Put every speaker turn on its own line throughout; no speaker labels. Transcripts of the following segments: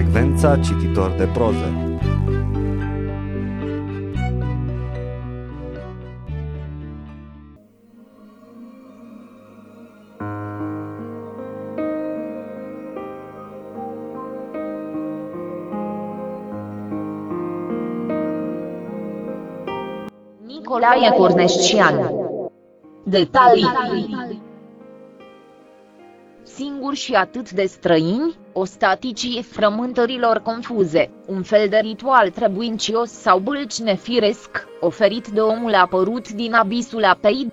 frecvența cititor de proze.
Nicolae Corneșcian Detalii. Singur și atât de străini, o staticii frământărilor confuze, un fel de ritual trebuincios sau bâlci nefiresc, oferit de omul apărut din abisul apei,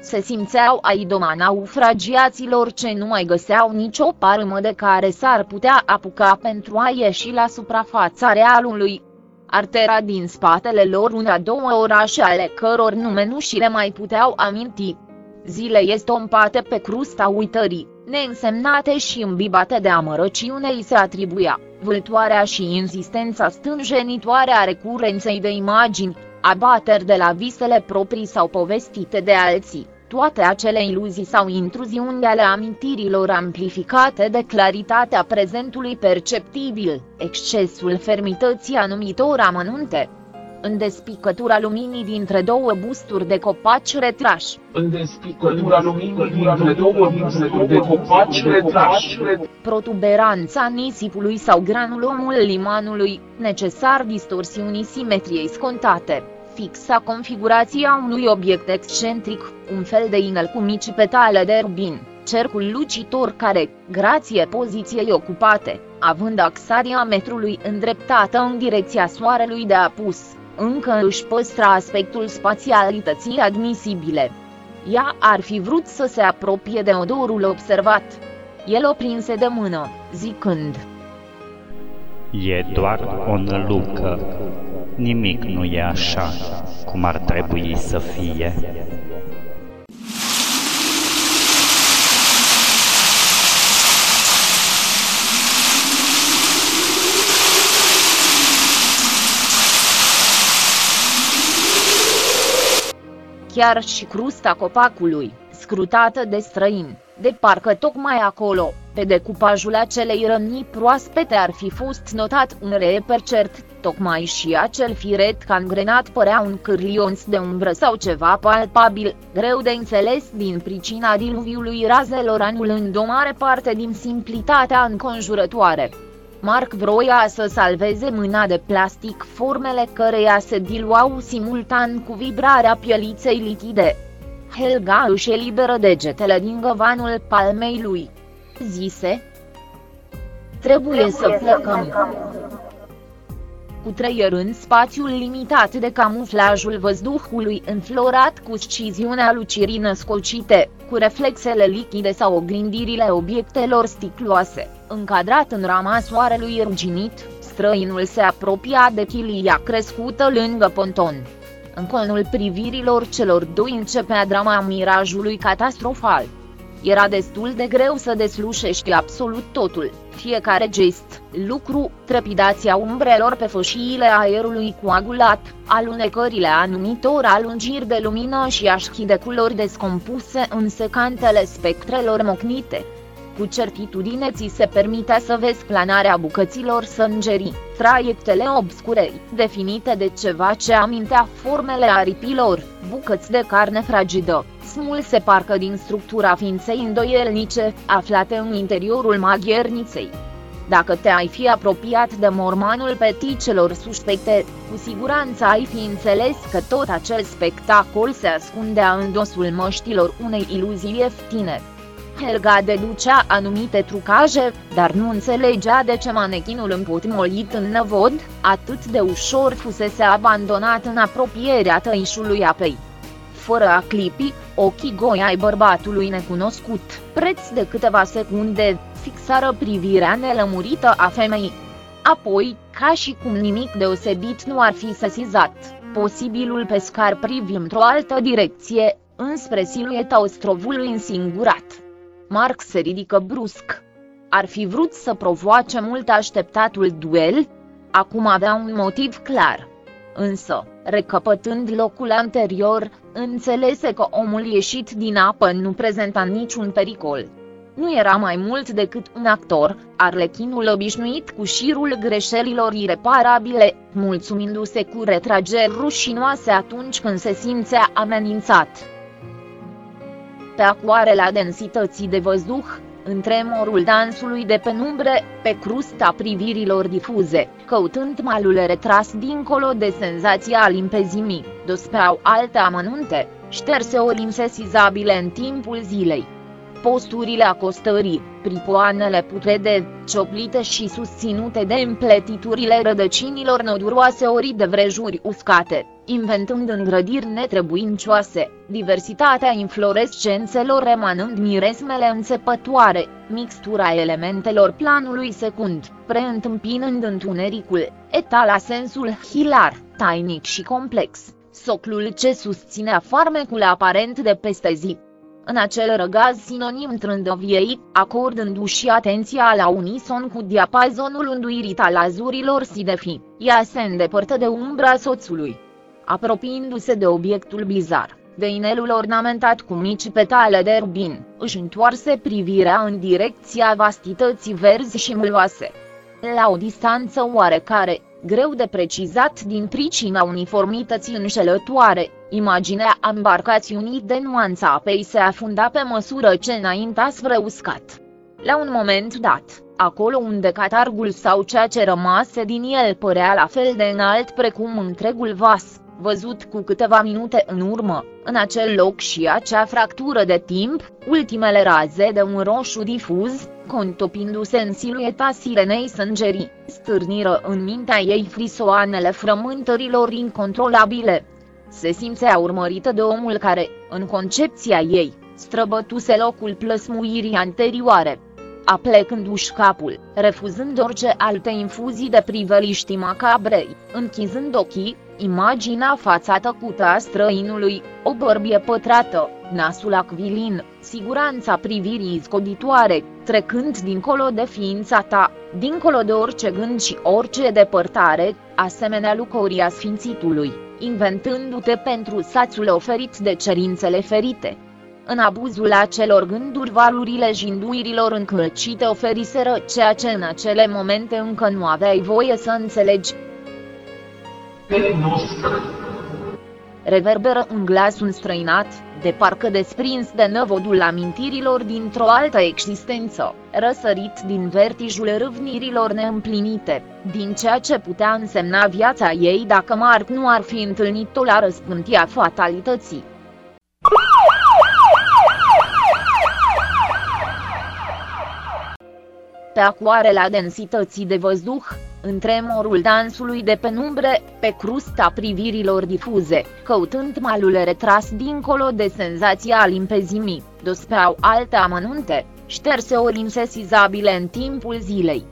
se simțeau a idoma naufragiaților ce nu mai găseau nicio parmă de care s-ar putea apuca pentru a ieși la suprafața realului, artera din spatele lor una-două orașe ale căror nume nu și le mai puteau aminti. Zile estompate pe crusta uitării, neînsemnate și îmbibate de amărăciune îi se atribuia, vâltoarea și insistența stânjenitoare a recurenței de imagini, abateri de la visele proprii sau povestite de alții toate acele iluzii sau intruziuni ale amintirilor amplificate de claritatea prezentului perceptibil, excesul fermității anumitor amănunte. În despicătura luminii dintre două busturi de copaci retrași.
În despicătura luminii dintre două busturi de copaci retrași.
Protuberanța nisipului sau granulomul limanului, necesar distorsiunii simetriei scontate fixa configurația unui obiect excentric, un fel de inel cu mici petale de rubin, cercul lucitor care, grație poziției ocupate, având axa diametrului îndreptată în direcția soarelui de apus, încă își păstra aspectul spațialității admisibile. Ea ar fi vrut să se apropie de odorul observat. El o prinse de mână, zicând,
E doar o nălucă, nimic nu e așa cum ar trebui să fie.
Chiar și crusta copacului, scrutată de străini, de parcă tocmai acolo, pe decupajul acelei rămni proaspete ar fi fost notat un reper cert, tocmai și acel firet cangrenat părea un cârlions de umbră sau ceva palpabil, greu de înțeles din pricina diluviului razelor anulând o mare parte din simplitatea înconjurătoare. Mark vroia să salveze mâna de plastic formele căreia se diluau simultan cu vibrarea pieliței lichide. Helga își eliberă degetele din găvanul palmei lui zise. Trebuie să plecăm. Cu în spațiul limitat de camuflajul văzduhului înflorat cu sciziunea lucirii născocite, cu reflexele lichide sau oglindirile obiectelor sticloase, încadrat în rama soarelui ruginit, străinul se apropia de chilia crescută lângă ponton. În conul privirilor celor doi începea drama mirajului catastrofal. Era destul de greu să deslușești absolut totul, fiecare gest, lucru, trepidația umbrelor pe fășiile aerului coagulat, alunecările anumitor alungiri de lumină și așchi de culori descompuse în secantele spectrelor mocnite. Cu certitudine ți se permite să vezi planarea bucăților sângerii, traiectele obscure, definite de ceva ce amintea formele aripilor, bucăți de carne fragidă, smulse parcă din structura ființei îndoielnice, aflate în interiorul magherniței. Dacă te-ai fi apropiat de mormanul peticelor suspecte, cu siguranță ai fi înțeles că tot acel spectacol se ascundea în dosul măștilor unei iluzii ieftine. Helga deducea anumite trucaje, dar nu înțelegea de ce manechinul împotmolit în năvod, atât de ușor fusese abandonat în apropierea tăișului apei. Fără a clipi, ochii goi ai bărbatului necunoscut, preț de câteva secunde, fixară privirea nelămurită a femeii. Apoi, ca și cum nimic deosebit nu ar fi sesizat, posibilul pescar privi într-o altă direcție, înspre silueta ostrovului însingurat. Mark se ridică brusc. Ar fi vrut să provoace mult așteptatul duel? Acum avea un motiv clar. Însă, recăpătând locul anterior, înțelese că omul ieșit din apă nu prezenta niciun pericol. nu era mai mult decât un actor, arlechinul obișnuit cu șirul greșelilor ireparabile, mulțumindu-se cu retrageri rușinoase atunci când se simțea amenințat. Pe acoarela densității de văzduh, în tremurul dansului de penumbre, pe crusta privirilor difuze, căutând malul retras dincolo de senzația limpezimii, dospeau alte amănunte, șterse ori insesizabile în timpul zilei. Posturile acostării, pripoanele putrede, cioplite și susținute de împletiturile rădăcinilor noduroase ori de vrejuri uscate, inventând îngrădiri netrebuincioase, diversitatea inflorescențelor emanând miresmele înțepătoare, mixtura elementelor planului secund, preîntâmpinând întunericul, etala sensul hilar, tainic și complex, soclul ce susținea farmecul aparent de peste zi în acel răgaz sinonim trândoviei, acordându-și atenția la unison cu diapazonul unduirit al azurilor sidefi, ea se îndepărtă de umbra soțului. Apropiindu-se de obiectul bizar, de inelul ornamentat cu mici petale de rubin, își întoarse privirea în direcția vastității verzi și mâloase. La o distanță oarecare, greu de precizat din pricina uniformității înșelătoare, imaginea embarcațiunii de nuanța apei se afunda pe măsură ce înainta spre uscat. La un moment dat, acolo unde catargul sau ceea ce rămase din el părea la fel de înalt precum întregul vas, văzut cu câteva minute în urmă, în acel loc și acea fractură de timp, ultimele raze de un roșu difuz, contopindu-se în silueta sirenei sângerii, stârniră în mintea ei frisoanele frământărilor incontrolabile. Se simțea urmărită de omul care, în concepția ei, străbătuse locul plăsmuirii anterioare. Aplecându-și capul, refuzând orice alte infuzii de priveliști macabrei, închizând ochii, imaginea fața tăcută a străinului, o bărbie pătrată, nasul acvilin, siguranța privirii scoditoare, trecând dincolo de ființa ta, dincolo de orice gând și orice depărtare, asemenea lucoria sfințitului, inventându-te pentru sațul oferit de cerințele ferite. În abuzul acelor gânduri valurile jinduirilor încălcite oferiseră ceea ce în acele momente încă nu aveai voie să înțelegi, Reverberă un glas înstrăinat, de parcă desprins de năvodul amintirilor dintr-o altă existență, răsărit din vertijul râvnirilor neîmplinite, din ceea ce putea însemna viața ei dacă Mark nu ar fi întâlnit-o la răspântia fatalității. Pe acoarela densității de văzduh, în tremurul dansului de penumbre, pe crusta privirilor difuze, căutând malul retras dincolo de senzația limpezimii, dospeau alte amănunte, șterse ori insesizabile în timpul zilei.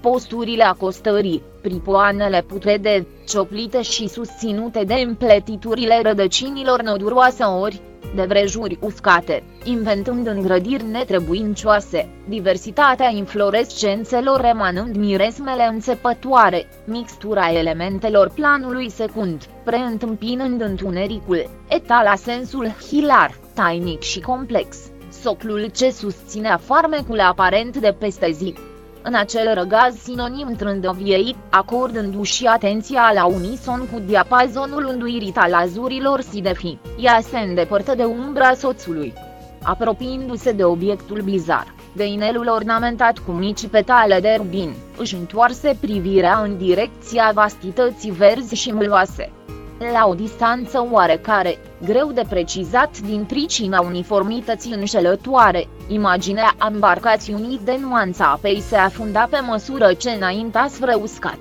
Posturile acostării, pripoanele putrede, cioplite și susținute de împletiturile rădăcinilor noduroase ori, de vrejuri uscate, inventând îngrădiri netrebuincioase, diversitatea inflorescențelor emanând miresmele înțepătoare, mixtura elementelor planului secund, preîntâmpinând întunericul, etala sensul hilar, tainic și complex, soclul ce susținea farmecul aparent de peste zi în acel răgaz sinonim trândoviei, acordându-și atenția la unison cu diapazonul unduirit al azurilor sidefi, ea se îndepărtă de umbra soțului. Apropiindu-se de obiectul bizar, de inelul ornamentat cu mici petale de rubin, își întoarse privirea în direcția vastității verzi și mâloase la o distanță oarecare, greu de precizat din pricina uniformității înșelătoare, imaginea embarcațiunii de nuanța apei se afunda pe măsură ce înainta spre uscat.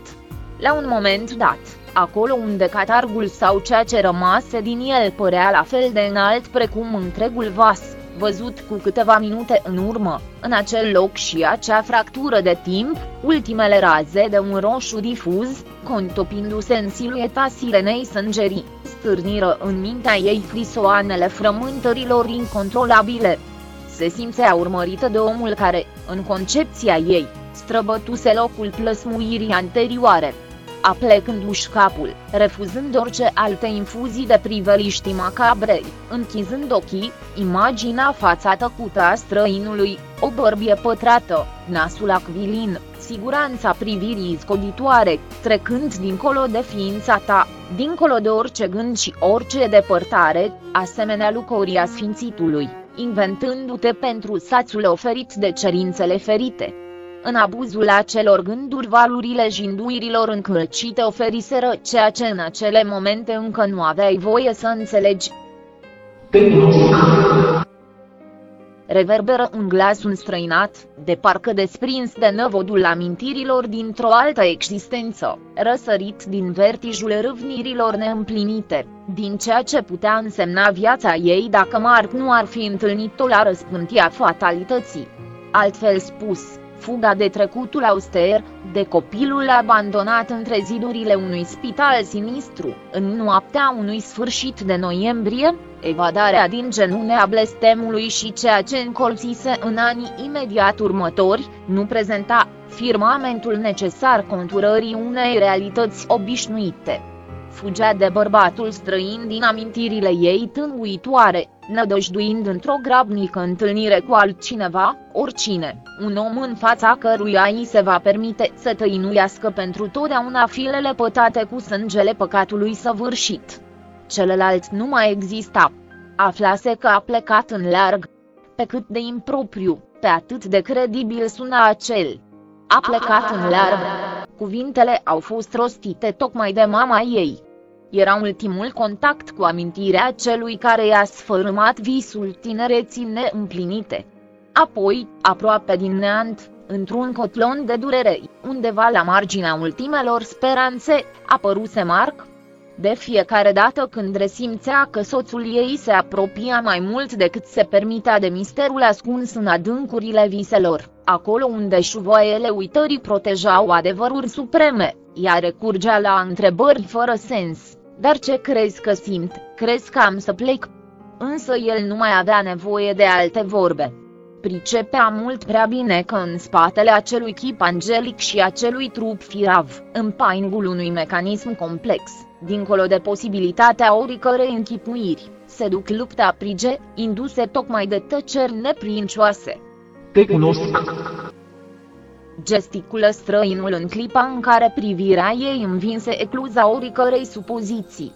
La un moment dat, acolo unde catargul sau ceea ce rămase din el părea la fel de înalt precum întregul vas, văzut cu câteva minute în urmă, în acel loc și acea fractură de timp, ultimele raze de un roșu difuz, contopindu-se în silueta sirenei sângerii, stârniră în mintea ei frisoanele frământărilor incontrolabile. Se simțea urmărită de omul care, în concepția ei, străbătuse locul plăsmuirii anterioare. Aplecându-și capul, refuzând orice alte infuzii de priveliști macabrei, închizând ochii, imaginea fața tăcută a străinului, o bărbie pătrată, nasul acvilin, siguranța privirii scoditoare, trecând dincolo de ființa ta, dincolo de orice gând și orice depărtare, asemenea lucoria sfințitului, inventându-te pentru sațul oferit de cerințele ferite. În abuzul acelor gânduri valurile jinduirilor încălcite oferiseră ceea ce în acele momente încă nu aveai voie să înțelegi.
Te cunosc.
Reverberă un glas înstrăinat, de parcă desprins de năvodul amintirilor dintr-o altă existență, răsărit din vertijul râvnirilor neîmplinite, din ceea ce putea însemna viața ei dacă Mark nu ar fi întâlnit-o la răspântia fatalității. Altfel spus, fuga de trecutul auster, de copilul abandonat între zidurile unui spital sinistru, în noaptea unui sfârșit de noiembrie, evadarea din genunea blestemului și ceea ce încolțise în anii imediat următori, nu prezenta firmamentul necesar conturării unei realități obișnuite. Fugea de bărbatul străin din amintirile ei tânguitoare, nădăjduind într-o grabnică întâlnire cu altcineva, oricine, un om în fața căruia îi se va permite să tăinuiască pentru totdeauna filele pătate cu sângele păcatului săvârșit. Celălalt nu mai exista. Aflase că a plecat în larg. Pe cât de impropriu, pe atât de credibil suna acel. A plecat în larg. Cuvintele au fost rostite tocmai de mama ei. Era ultimul contact cu amintirea celui care i-a sfărâmat visul tinereții neîmplinite. Apoi, aproape din neant, într-un cotlon de durere, undeva la marginea ultimelor speranțe, apăruse Mark. De fiecare dată când resimțea că soțul ei se apropia mai mult decât se permitea de misterul ascuns în adâncurile viselor, acolo unde șuvoaiele uitării protejau adevăruri supreme, ea recurgea la întrebări fără sens. Dar ce crezi că simt? Crezi că am să plec? Însă el nu mai avea nevoie de alte vorbe. Pricepea mult prea bine că în spatele acelui chip angelic și acelui trup firav, în paingul unui mecanism complex, dincolo de posibilitatea oricărei închipuiri, se duc lupta prige, induse tocmai de tăceri neprincioase.
Te cunosc.
Gesticulă străinul în clipa în care privirea ei învinse ecluza oricărei supoziții.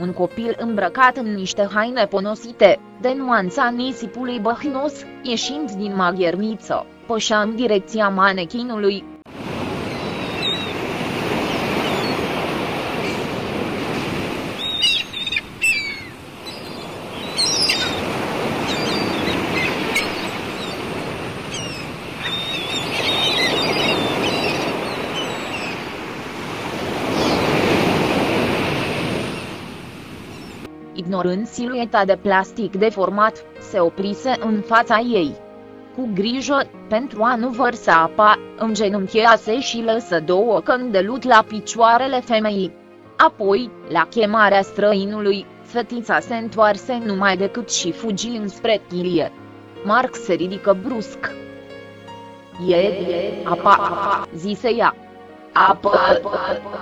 Un copil îmbrăcat în niște haine ponosite, de nuanța nisipului băhnos, ieșind din magherniță, pășea în direcția manechinului. Ignorând silueta de plastic deformat, se oprise în fața ei. Cu grijă, pentru a nu vărsa apa, îngenunchease și lăsă două căni de lut la picioarele femeii. Apoi, la chemarea străinului, fetița se întoarse numai decât și fugi înspre chilie. Mark se ridică brusc. E, e, apa, apa, zise ea. Apă, apă, apă.